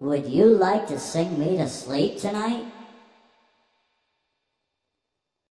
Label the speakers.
Speaker 1: Would you like to sing me to sleep tonight?